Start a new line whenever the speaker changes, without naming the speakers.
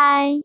嗨。